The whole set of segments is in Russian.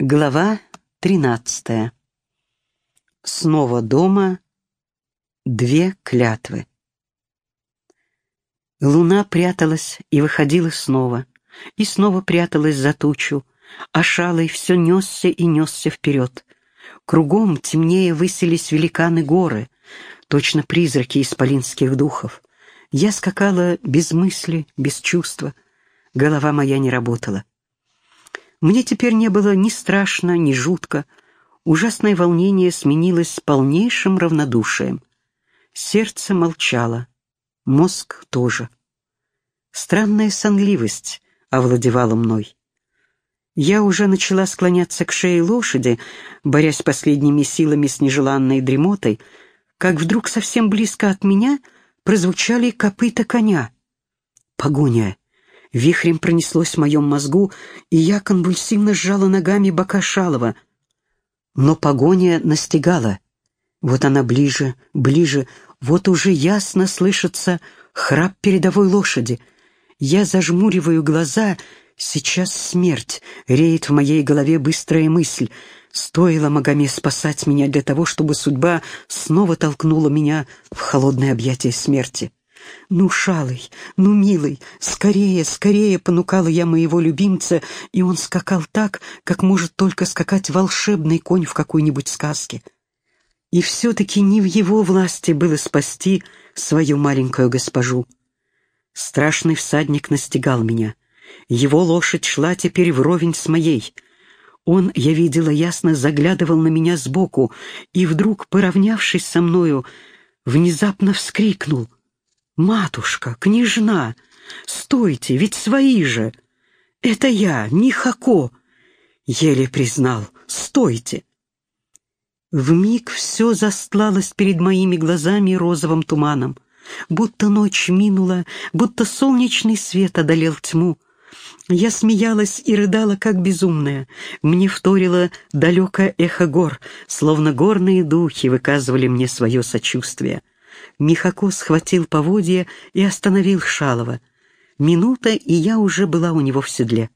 Глава тринадцатая. Снова дома. Две клятвы. Луна пряталась и выходила снова, и снова пряталась за тучу, а шалой все несся и несся вперед. Кругом темнее высились великаны горы, точно призраки исполинских духов. Я скакала без мысли, без чувства. Голова моя не работала. Мне теперь не было ни страшно, ни жутко. Ужасное волнение сменилось полнейшим равнодушием. Сердце молчало, мозг тоже. Странная сонливость овладевала мной. Я уже начала склоняться к шее лошади, борясь последними силами с нежеланной дремотой, как вдруг совсем близко от меня прозвучали копыта коня. Погоня! Вихрем пронеслось в моем мозгу, и я конвульсивно сжала ногами бока Шалова. Но погоня настигала. Вот она ближе, ближе, вот уже ясно слышится храп передовой лошади. Я зажмуриваю глаза, сейчас смерть, реет в моей голове быстрая мысль. Стоило Магоме спасать меня для того, чтобы судьба снова толкнула меня в холодное объятие смерти. «Ну, шалый, ну, милый, скорее, скорее!» — понукала я моего любимца, и он скакал так, как может только скакать волшебный конь в какой-нибудь сказке. И все-таки не в его власти было спасти свою маленькую госпожу. Страшный всадник настигал меня. Его лошадь шла теперь вровень с моей. Он, я видела ясно, заглядывал на меня сбоку, и вдруг, поравнявшись со мною, внезапно вскрикнул — «Матушка, княжна, стойте, ведь свои же! Это я, Михако!» Еле признал, «Стойте!» Вмиг все застлалось перед моими глазами розовым туманом, будто ночь минула, будто солнечный свет одолел тьму. Я смеялась и рыдала, как безумная. Мне вторило далекое эхо гор, словно горные духи выказывали мне свое сочувствие. Михако схватил поводья и остановил Шалова. Минута, и я уже была у него в седле.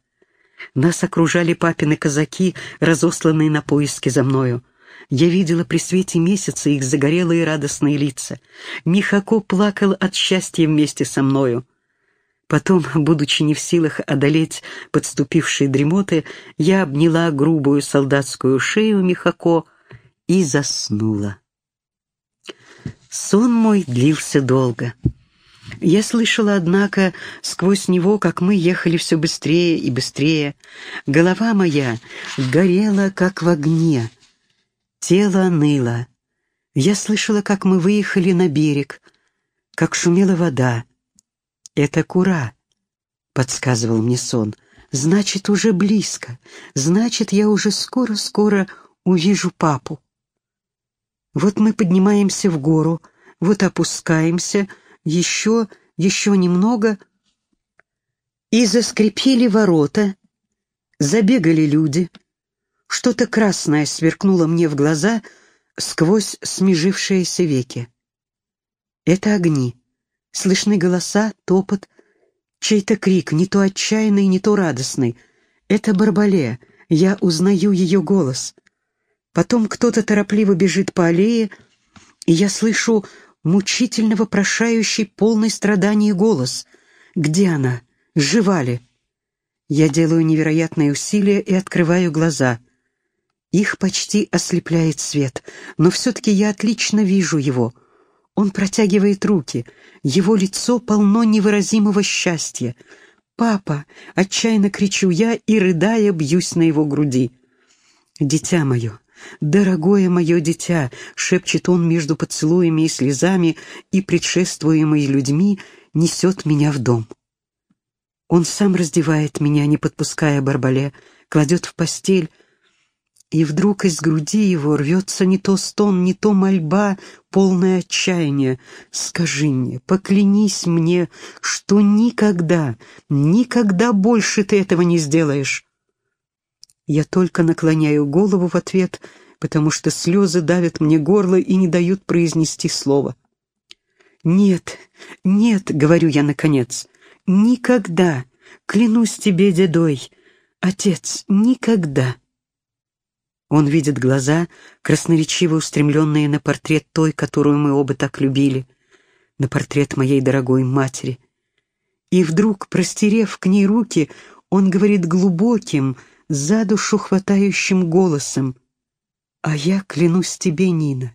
Нас окружали папины казаки, разосланные на поиски за мною. Я видела при свете месяца их загорелые радостные лица. Михако плакал от счастья вместе со мною. Потом, будучи не в силах одолеть подступившие дремоты, я обняла грубую солдатскую шею Михако и заснула. Сон мой длился долго. Я слышала, однако, сквозь него, как мы ехали все быстрее и быстрее. Голова моя горела, как в огне. Тело ныло. Я слышала, как мы выехали на берег, как шумела вода. «Это кура», — подсказывал мне сон. «Значит, уже близко. Значит, я уже скоро-скоро увижу папу». Вот мы поднимаемся в гору, вот опускаемся, еще, еще немного, и заскрипели ворота, забегали люди. Что-то красное сверкнуло мне в глаза сквозь смежившиеся веки. Это огни. Слышны голоса, топот, чей-то крик, не то отчаянный, не то радостный. Это Барбале. Я узнаю ее голос — Потом кто-то торопливо бежит по аллее, и я слышу мучительно вопрошающий, полный страданий голос. «Где она? Жива ли?» Я делаю невероятные усилия и открываю глаза. Их почти ослепляет свет, но все-таки я отлично вижу его. Он протягивает руки, его лицо полно невыразимого счастья. «Папа!» — отчаянно кричу я и, рыдая, бьюсь на его груди. «Дитя мое, «Дорогое мое дитя!» — шепчет он между поцелуями и слезами, и, предшествуемый людьми, несет меня в дом. Он сам раздевает меня, не подпуская Барбале, кладет в постель, и вдруг из груди его рвется не то стон, не то мольба, полное отчаяние. «Скажи мне, поклянись мне, что никогда, никогда больше ты этого не сделаешь». Я только наклоняю голову в ответ, потому что слезы давят мне горло и не дают произнести слово. «Нет, нет», — говорю я наконец, — «никогда, клянусь тебе, дедой, отец, никогда». Он видит глаза, красноречиво устремленные на портрет той, которую мы оба так любили, на портрет моей дорогой матери. И вдруг, простерев к ней руки, он говорит глубоким, за душу хватающим голосом, «А я клянусь тебе, Нина,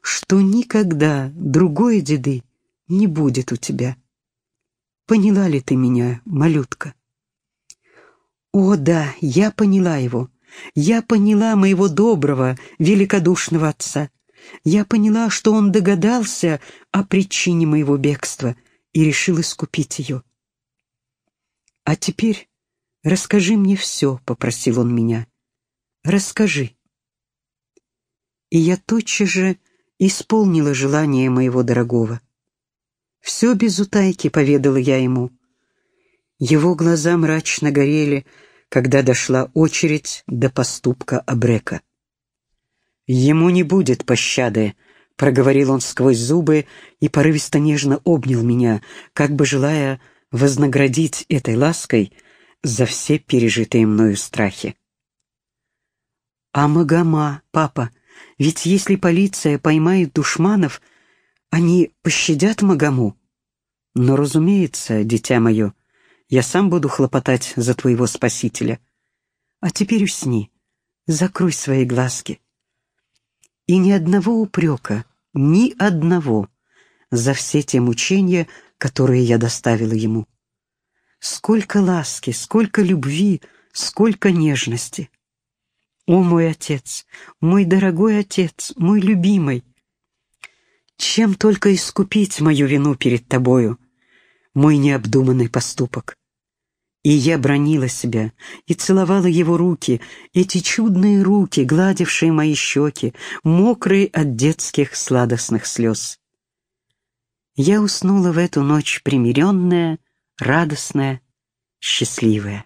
что никогда другой деды не будет у тебя. Поняла ли ты меня, малютка?» О, да, я поняла его. Я поняла моего доброго, великодушного отца. Я поняла, что он догадался о причине моего бегства и решил искупить ее. «А теперь расскажи мне все», — попросил он меня. «Расскажи». И я тотчас же исполнила желание моего дорогого. Все без утайки поведала я ему. Его глаза мрачно горели, когда дошла очередь до поступка Абрека. «Ему не будет пощады», — проговорил он сквозь зубы и порывисто нежно обнял меня, как бы желая вознаградить этой лаской за все пережитые мною страхи. «А Магома, папа, ведь если полиция поймает душманов, они пощадят Магому?» «Но, разумеется, дитя мое, я сам буду хлопотать за твоего спасителя. А теперь усни, закрой свои глазки. И ни одного упрека, ни одного за все те мучения, которые я доставила ему. Сколько ласки, сколько любви, сколько нежности. О, мой отец, мой дорогой отец, мой любимый! Чем только искупить мою вину перед тобою, мой необдуманный поступок. И я бронила себя и целовала его руки, эти чудные руки, гладившие мои щеки, мокрые от детских сладостных слез. Я уснула в эту ночь примиренная, радостная, счастливая.